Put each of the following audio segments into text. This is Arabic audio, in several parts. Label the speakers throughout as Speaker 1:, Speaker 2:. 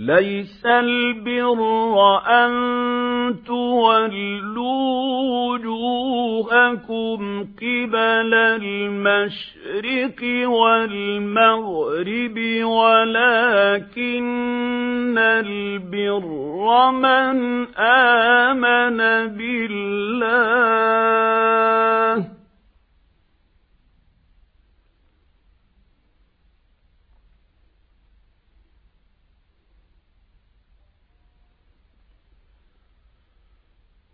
Speaker 1: لَيْسَ الْبِرَّ أَن تُوَلُّوا وُجُوهَكُمْ قِبَلَ الْمَشْرِقِ وَالْمَغْرِبِ وَلَكِنَّ الْبِرَّ مَنْ آمَنَ بِاللَّهِ.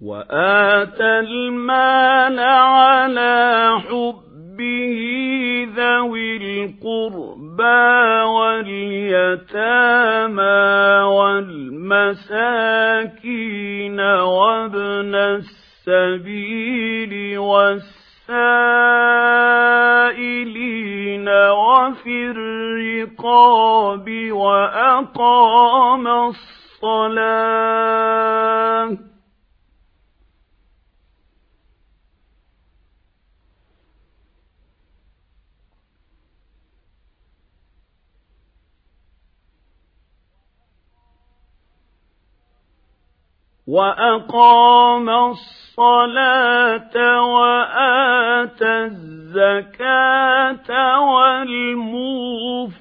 Speaker 1: وَآتَى الْمَالَ عَلَى حُبِّهِ ذَوِي الْقُرْبَى وَالْيَتَامَى وَالْمَسَاكِينَ وَابْنَ السَّبِيلِ وَالسَّائِلِينَ وَفِي الرِّقَابِ وَأَقَامَ الصَّلَاةَ وَأَقَامَ الصَّلَاةَ وَآتَى الزَّكَاةَ وَالْمُوفُونَ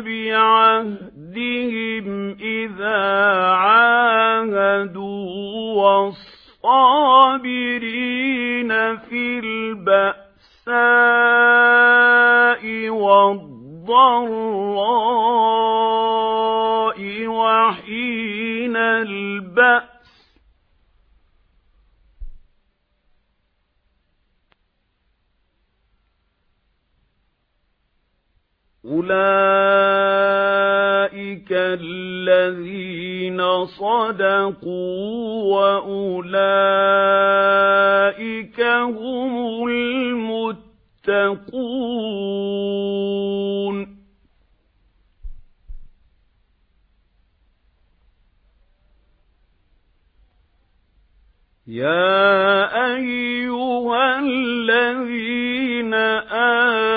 Speaker 1: بِعَهْدِهِمْ إِذَا عَاهَدُوا وَالصَّابِرِينَ فِي الْبَأْسَاءِ وَالضَّرَّاءِ الْبَأْسِ. أُولَئِكَ الَّذِينَ صَدَقُوا وَأُولَئِكَ هُمُ الْمُتَّقُونَ. يَا أَيُّهَا الَّذِينَ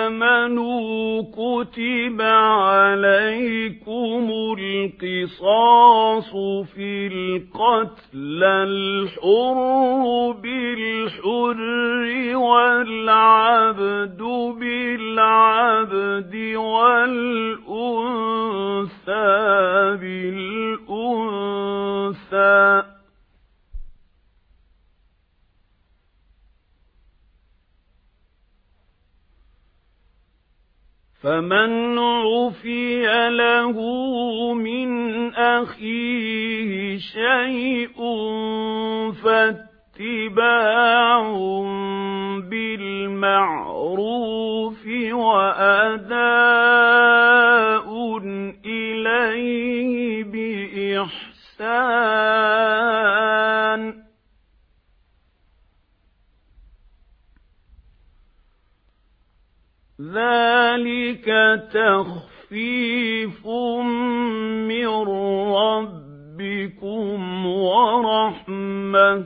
Speaker 1: آمَنُوا كُتِبَ عَلَيْكُمُ الْقِصَاصُ فِي الْقَتْلَى الْحُرُّ بِالْحُرِّ وَالْعَبْدُ بِالْعَبْدِ وَالْأُنثَىٰ بِالْأُنثَىٰ فَمَنْ عُفِيَ لَهُ مِنْ أَخِيهِ شَيْءٌ فَاتِّبَاعٌ بِالْمَعْرُوفِ وَأَدَاءٌ ذَلِكَ تَخْفِيفٌ مِّن رَّبِّكُمْ وَرَحْمَةٌ ۚ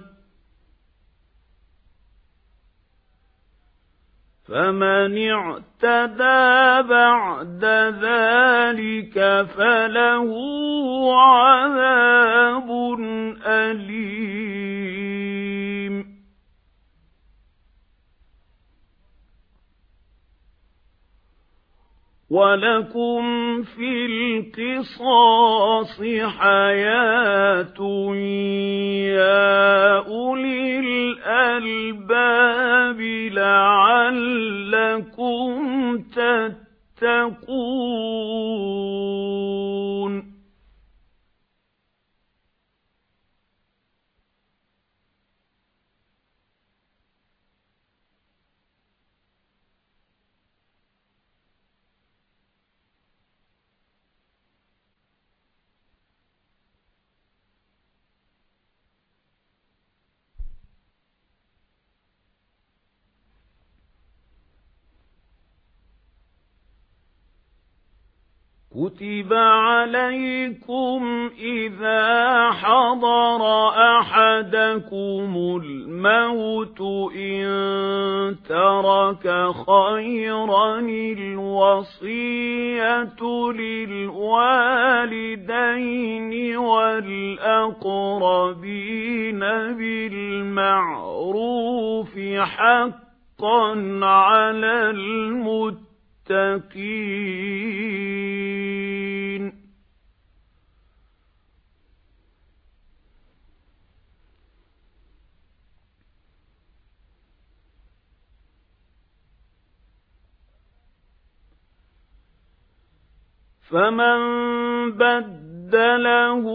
Speaker 1: فَمَنِ اعْتَدَىٰ بَعْدَ ذَٰلِكَ فَلَهُ عَذَابٌ أَلِيمٌ وَلَكُمْ فِي الْقِصَاصِ حَيَاةٌ يَا أُولِي الْأَلْبَابِ لَعَلَّكُمْ تَتَّقُونَ كُتِبَ عَلَيْكُمْ إِذَا حَضَرَ أَحَدَكُمُ الْمَوْتُ إِن تَرَكَ خَيْرًا الْوَصِيَّةُ لِلْوَالِدَيْنِ وَالْأَقْرَبِينَ بِالْمَعْرُوفِ حَقًّا عَلَى الْمُتَّقِينَ فَمَن بَدَّلَهُ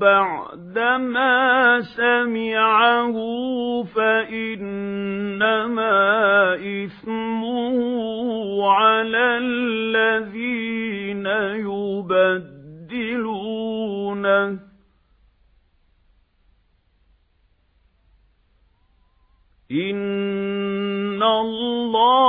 Speaker 1: بَعْدَمَا سَمِعَهُ فَإِنَّمَا إِثْمُهُ عَلَى الَّذِينَ يُبَدِّلُونَهُ إِنَّ اللَّهَ